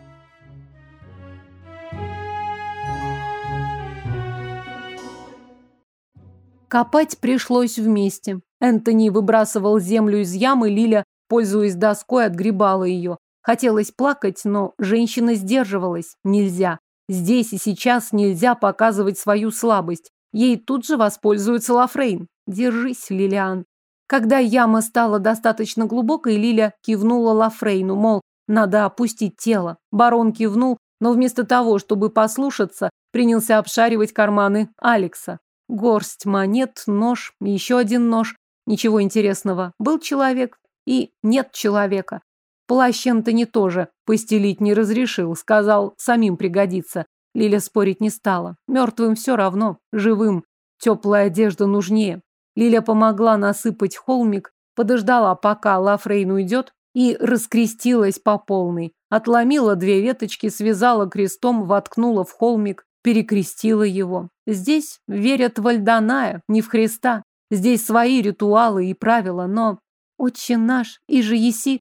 Копать пришлось вместе. Энтони выбрасывал землю из ямы, Лиля, пользуясь доской, отгребала ее. Хотелось плакать, но женщина сдерживалась. Нельзя. Здесь и сейчас нельзя показывать свою слабость. Ей тут же воспользуется Лафрейн. Держись, Лилиан. Когда яма стала достаточно глубокой, Лиля кивнула Лафрейну, мол, надо опустить тело. Барон кивнул, но вместо того, чтобы послушаться, принялся обшаривать карманы Алекса. Горсть монет, нож, еще один нож. Ничего интересного. Был человек и нет человека. Плащ Энтони тоже постелить не разрешил, сказал, самим пригодится. Лиля спорить не стала. Мертвым все равно, живым. Теплая одежда нужнее. Лиля помогла насыпать холмик, подождала, пока Лафрейн уйдет, и раскрестилась по полной. Отломила две веточки, связала крестом, воткнула в холмик перекрестила его. Здесь верят в Альданая, не в Христа. Здесь свои ритуалы и правила, но... Отче наш, и же еси...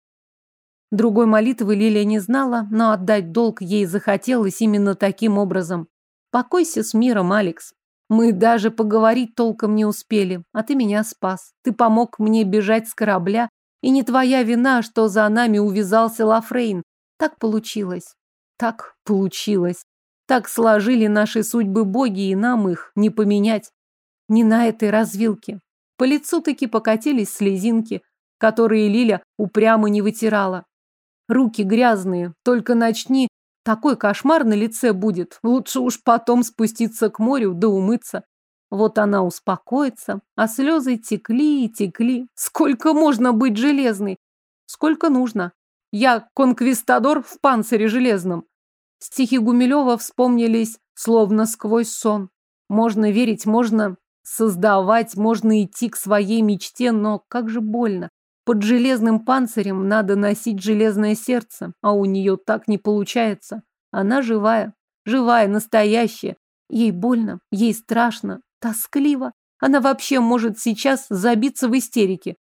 Другой молитвы Лилия не знала, но отдать долг ей захотелось именно таким образом. Покойся с миром, Алекс. Мы даже поговорить толком не успели, а ты меня спас. Ты помог мне бежать с корабля, и не твоя вина, что за нами увязался Лафрейн. Так получилось. Так получилось. Так сложили наши судьбы боги, и нам их не поменять. Не на этой развилке. По лицу таки покатились слезинки, которые Лиля упрямо не вытирала. Руки грязные, только начни, такой кошмар на лице будет. Лучше уж потом спуститься к морю да умыться. Вот она успокоится, а слезы текли и текли. Сколько можно быть железной? Сколько нужно? Я конквистадор в панцире железном. Стихи Гумилева вспомнились словно сквозь сон. Можно верить, можно создавать, можно идти к своей мечте, но как же больно. Под железным панцирем надо носить железное сердце, а у нее так не получается. Она живая, живая, настоящая. Ей больно, ей страшно, тоскливо. Она вообще может сейчас забиться в истерике.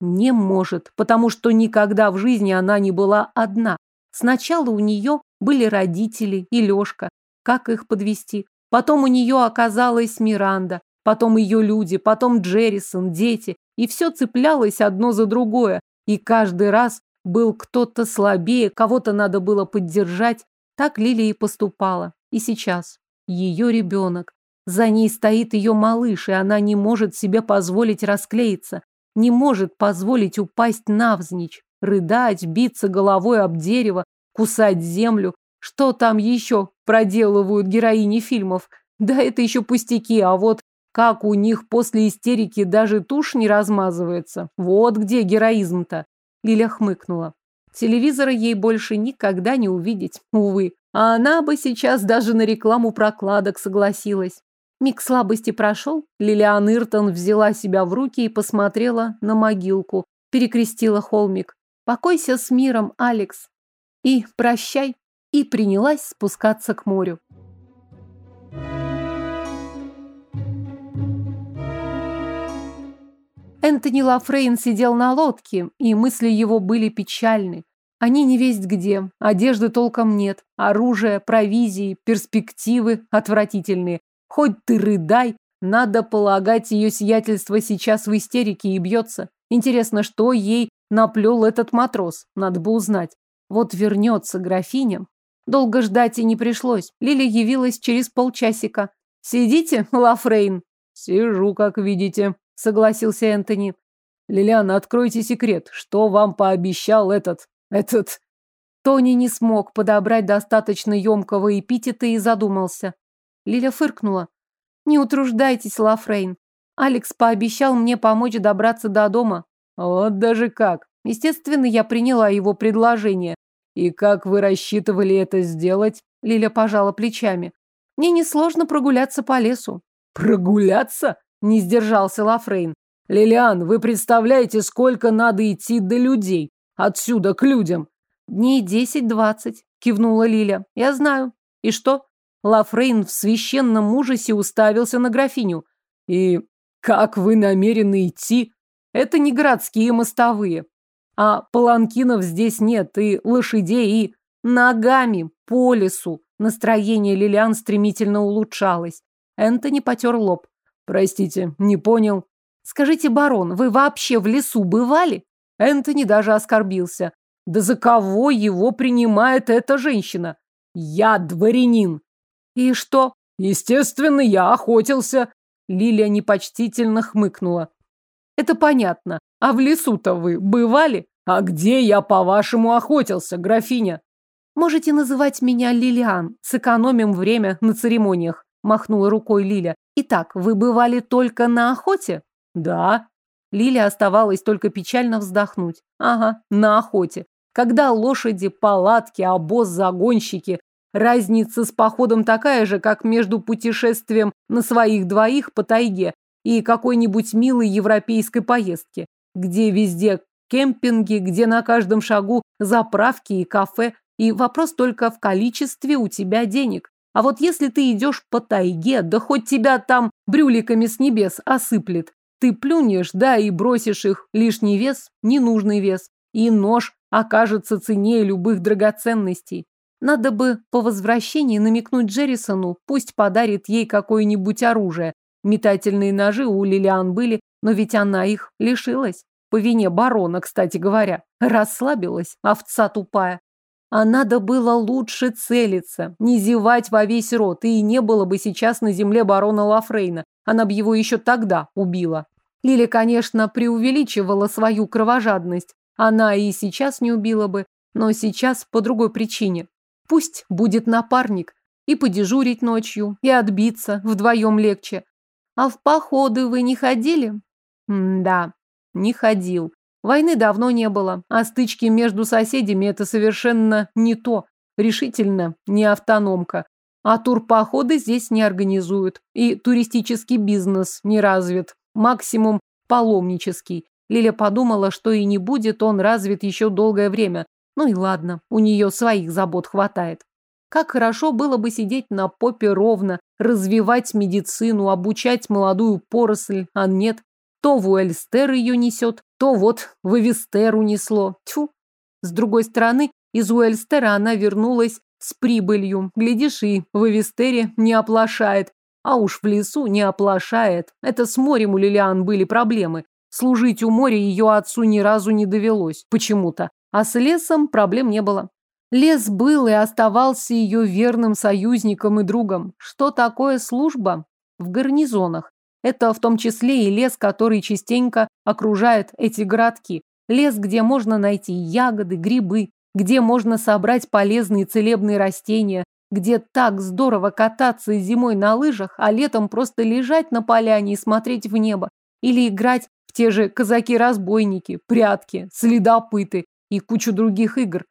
Не может, потому что никогда в жизни она не была одна. Сначала у нее были родители и Лёшка. Как их подвести? Потом у нее оказалась Миранда, потом ее люди, потом Джеррисон, дети. И все цеплялось одно за другое. И каждый раз был кто-то слабее, кого-то надо было поддержать. Так Лилия и поступала. И сейчас. Ее ребенок. За ней стоит ее малыш, и она не может себе позволить расклеиться. Не может позволить упасть навзничь, рыдать, биться головой об дерево, кусать землю. Что там еще проделывают героини фильмов? Да это еще пустяки, а вот как у них после истерики даже тушь не размазывается. Вот где героизм-то. Лиля хмыкнула. Телевизора ей больше никогда не увидеть, увы. А она бы сейчас даже на рекламу прокладок согласилась. Миг слабости прошел, Лилиан Иртон взяла себя в руки и посмотрела на могилку, перекрестила холмик. «Покойся с миром, Алекс и прощай, и принялась спускаться к морю. Энтони Лафрейн сидел на лодке, и мысли его были печальны. Они не весть где, одежды толком нет, оружия, провизии, перспективы отвратительные. Хоть ты рыдай, надо полагать, ее сиятельство сейчас в истерике и бьется. Интересно, что ей наплел этот матрос, надо бы узнать. Вот вернется графиня. Долго ждать и не пришлось. Лиля явилась через полчасика. «Сидите, Лафрейн?» «Сижу, как видите», — согласился Энтони. «Лилиана, откройте секрет. Что вам пообещал этот... этот...» Тони не смог подобрать достаточно емкого эпитета и задумался. Лиля фыркнула. «Не утруждайтесь, Лафрейн. Алекс пообещал мне помочь добраться до дома». «Вот даже как. Естественно, я приняла его предложение. И как вы рассчитывали это сделать? Лиля пожала плечами. Мне несложно прогуляться по лесу. Прогуляться? Не сдержался Лафрейн. Лилиан, вы представляете, сколько надо идти до людей? Отсюда к людям. Дней десять-двадцать, кивнула Лиля. Я знаю. И что? Лафрейн в священном ужасе уставился на графиню. И как вы намерены идти? Это не городские мостовые. А паланкинов здесь нет, и лошадей, и ногами по лесу. Настроение Лилиан стремительно улучшалось. Энтони потер лоб. Простите, не понял. Скажите, барон, вы вообще в лесу бывали? Энтони даже оскорбился. Да за кого его принимает эта женщина? Я дворянин. И что? Естественно, я охотился. Лилия непочтительно хмыкнула. Это понятно. А в лесу-то вы бывали? А где я, по-вашему, охотился, графиня? Можете называть меня Лилиан. Сэкономим время на церемониях. Махнула рукой Лиля. Итак, вы бывали только на охоте? Да. Лиле оставалось только печально вздохнуть. Ага, на охоте. Когда лошади, палатки, обоз, загонщики. Разница с походом такая же, как между путешествием на своих двоих по тайге и какой-нибудь милой европейской поездки, где везде кемпинги, где на каждом шагу заправки и кафе, и вопрос только в количестве у тебя денег. А вот если ты идешь по тайге, да хоть тебя там брюликами с небес осыплет, ты плюнешь, да, и бросишь их, лишний вес, ненужный вес, и нож окажется ценнее любых драгоценностей. Надо бы по возвращении намекнуть Джеррисону, пусть подарит ей какое-нибудь оружие. Метательные ножи у Лилиан были, но ведь она их лишилась. По вине барона, кстати говоря. Расслабилась, овца тупая. А надо было лучше целиться, не зевать во весь рот, и не было бы сейчас на земле барона Лафрейна. Она бы его еще тогда убила. Лили, конечно, преувеличивала свою кровожадность. Она и сейчас не убила бы, но сейчас по другой причине. Пусть будет напарник. И подежурить ночью, и отбиться вдвоем легче. А в походы вы не ходили? М да, не ходил. Войны давно не было, а стычки между соседями – это совершенно не то. Решительно не автономка. А турпоходы здесь не организуют. И туристический бизнес не развит. Максимум паломнический. Лиля подумала, что и не будет он развит еще долгое время. Ну и ладно, у нее своих забот хватает. Как хорошо было бы сидеть на попе ровно, развивать медицину, обучать молодую поросль, а нет. То в Уэльстер ее несет, то вот в Эвестер унесло. Тьфу. С другой стороны, из Уэльстера она вернулась с прибылью. Глядишь, и в Эвестере не оплошает. А уж в лесу не оплошает. Это с морем у Лилиан были проблемы. Служить у моря ее отцу ни разу не довелось. Почему-то. А с лесом проблем не было. Лес был и оставался ее верным союзником и другом. Что такое служба? В гарнизонах. Это в том числе и лес, который частенько окружает эти городки. Лес, где можно найти ягоды, грибы, где можно собрать полезные целебные растения, где так здорово кататься зимой на лыжах, а летом просто лежать на поляне и смотреть в небо. Или играть в те же казаки-разбойники, прятки, следопыты и кучу других игр.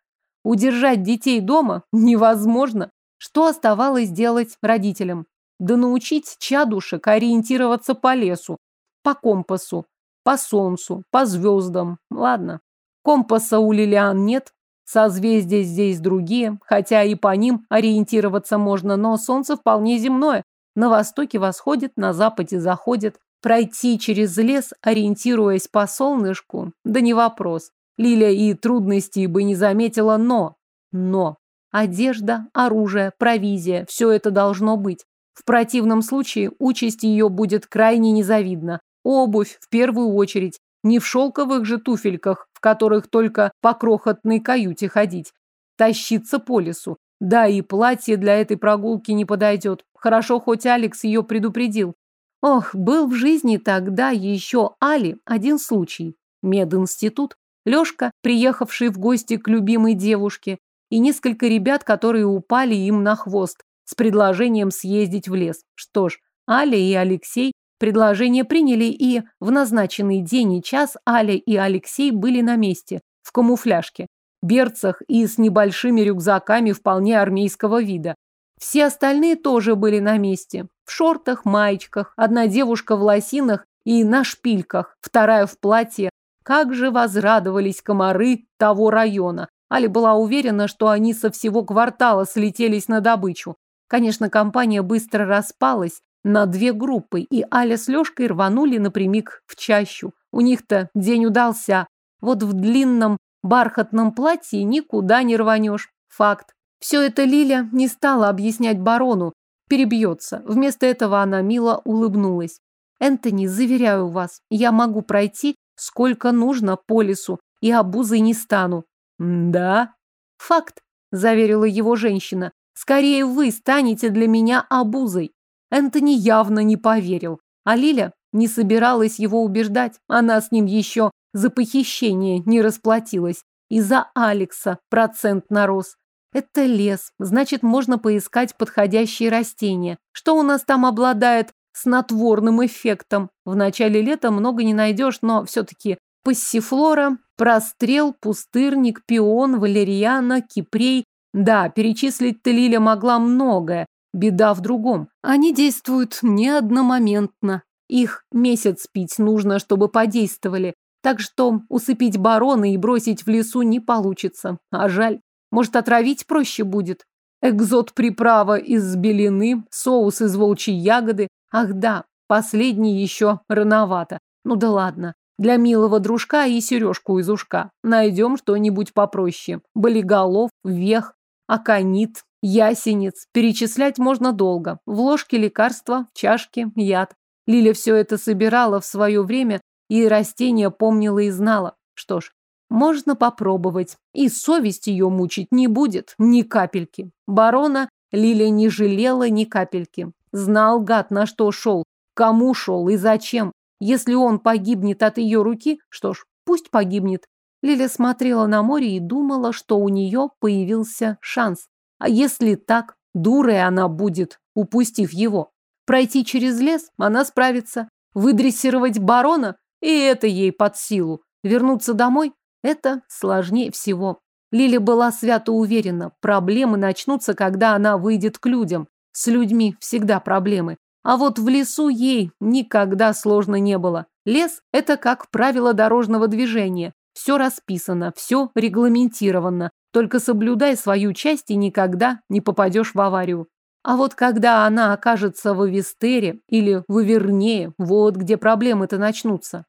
Удержать детей дома невозможно. Что оставалось делать родителям? Да научить чадушек ориентироваться по лесу, по компасу, по солнцу, по звездам. Ладно, компаса у Лилиан нет, созвездия здесь другие, хотя и по ним ориентироваться можно, но солнце вполне земное. На востоке восходит, на западе заходит. Пройти через лес, ориентируясь по солнышку, да не вопрос. Лилия и трудностей бы не заметила, но... Но... Одежда, оружие, провизия – все это должно быть. В противном случае участь ее будет крайне незавидна. Обувь в первую очередь. Не в шелковых же туфельках, в которых только по крохотной каюте ходить. Тащиться по лесу. Да, и платье для этой прогулки не подойдет. Хорошо, хоть Алекс ее предупредил. Ох, был в жизни тогда еще Али один случай. Мединститут. Лешка, приехавший в гости к любимой девушке, и несколько ребят, которые упали им на хвост с предложением съездить в лес. Что ж, Аля и Алексей предложение приняли, и в назначенный день и час Аля и Алексей были на месте, в камуфляжке, берцах и с небольшими рюкзаками вполне армейского вида. Все остальные тоже были на месте, в шортах, маечках, одна девушка в лосинах и на шпильках, вторая в платье. Как же возрадовались комары того района, Али была уверена, что они со всего квартала слетелись на добычу. Конечно, компания быстро распалась на две группы, и Аля с Лёшкой рванули напрямик в чащу. У них-то день удался. Вот в длинном бархатном платье никуда не рванешь. Факт. Все это Лиля не стала объяснять барону. Перебьется. Вместо этого она мило улыбнулась. Энтони, заверяю вас, я могу пройти сколько нужно по лесу, и обузой не стану. Да? Факт, заверила его женщина. Скорее вы станете для меня обузой. Энтони явно не поверил, а Лиля не собиралась его убеждать. Она с ним еще за похищение не расплатилась. И за Алекса процент нарос. Это лес, значит, можно поискать подходящие растения. Что у нас там обладает снотворным эффектом? В начале лета много не найдешь, но все-таки пассифлора, прострел, пустырник, пион, валериана, кипрей. Да, перечислить-то могла многое. Беда в другом. Они действуют не одномоментно. Их месяц пить нужно, чтобы подействовали. Так что усыпить барона и бросить в лесу не получится. А жаль. Может, отравить проще будет. Экзот-приправа из белины, соус из волчьей ягоды. Ах да, последний еще рановато. Ну да ладно. Для милого дружка и сережку из ушка. Найдем что-нибудь попроще. Болиголов, вех, аконит, ясенец. Перечислять можно долго. В ложке лекарства, в чашке яд. Лиля все это собирала в свое время и растения помнила и знала. Что ж, можно попробовать. И совесть ее мучить не будет, ни капельки. Барона Лиля не жалела ни капельки. Знал гад, на что шел, кому шел и зачем. Если он погибнет от ее руки, что ж, пусть погибнет. Лиля смотрела на море и думала, что у нее появился шанс. А если так, дурой она будет, упустив его. Пройти через лес она справится. Выдрессировать барона и это ей под силу. Вернуться домой это сложнее всего. Лиля была свято уверена, проблемы начнутся, когда она выйдет к людям. С людьми всегда проблемы. А вот в лесу ей никогда сложно не было. Лес – это как правило дорожного движения. Все расписано, все регламентировано. Только соблюдай свою часть и никогда не попадешь в аварию. А вот когда она окажется в Авестере или в Авернее, вот где проблемы-то начнутся.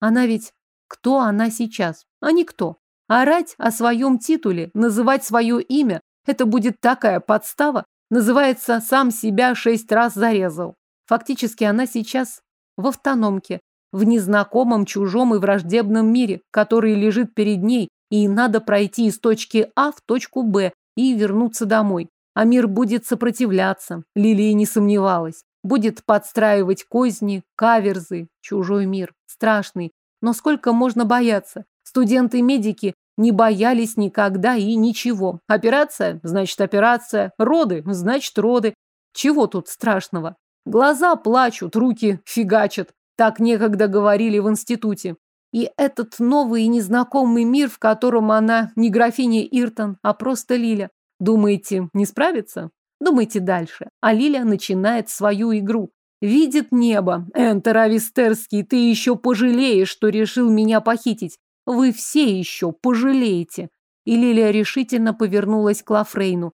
Она ведь... Кто она сейчас? А никто. Орать о своем титуле, называть свое имя – это будет такая подстава. Называется «сам себя шесть раз зарезал». Фактически она сейчас в автономке, в незнакомом, чужом и враждебном мире, который лежит перед ней, и надо пройти из точки А в точку Б и вернуться домой. А мир будет сопротивляться, Лилия не сомневалась. Будет подстраивать козни, каверзы, чужой мир. Страшный. Но сколько можно бояться? Студенты-медики не боялись никогда и ничего. Операция? Значит, операция. Роды? Значит, роды. Чего тут страшного? Глаза плачут, руки фигачат. Так некогда говорили в институте. И этот новый и незнакомый мир, в котором она не графиня Иртон, а просто Лиля. Думаете, не справится? Думайте дальше. А Лиля начинает свою игру. Видит небо. Энтер Авистерский, ты еще пожалеешь, что решил меня похитить. Вы все еще пожалеете. И Лилия решительно повернулась к Лафрейну.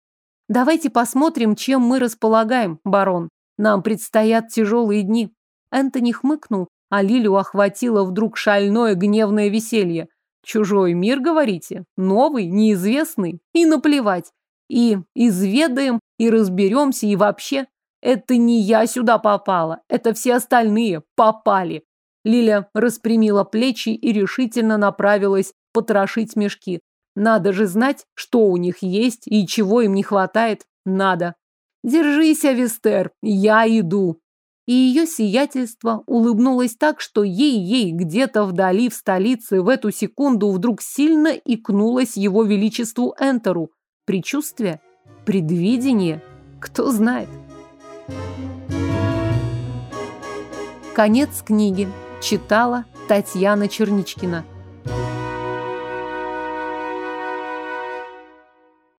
Давайте посмотрим, чем мы располагаем, барон. Нам предстоят тяжелые дни. Энтони хмыкнул, а Лилию охватило вдруг шальное гневное веселье. Чужой мир, говорите? Новый, неизвестный? И наплевать и изведаем, и разберемся, и вообще. Это не я сюда попала, это все остальные попали. Лиля распрямила плечи и решительно направилась потрошить мешки. Надо же знать, что у них есть и чего им не хватает. Надо. Держись, Авестер, я иду. И ее сиятельство улыбнулось так, что ей-ей где-то вдали в столице в эту секунду вдруг сильно икнулось его величеству Энтеру. Предчувствие? Предвидение? Кто знает? Конец книги. Читала Татьяна Черничкина.